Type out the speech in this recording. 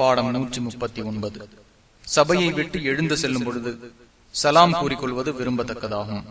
பாடம் நூற்றி முப்பத்தி ஒன்பது. சபையை விட்டு எழுந்து செல்லும் பொழுது சலாம் கூறிக்கொள்வது விரும்பத்தக்கதாகும்.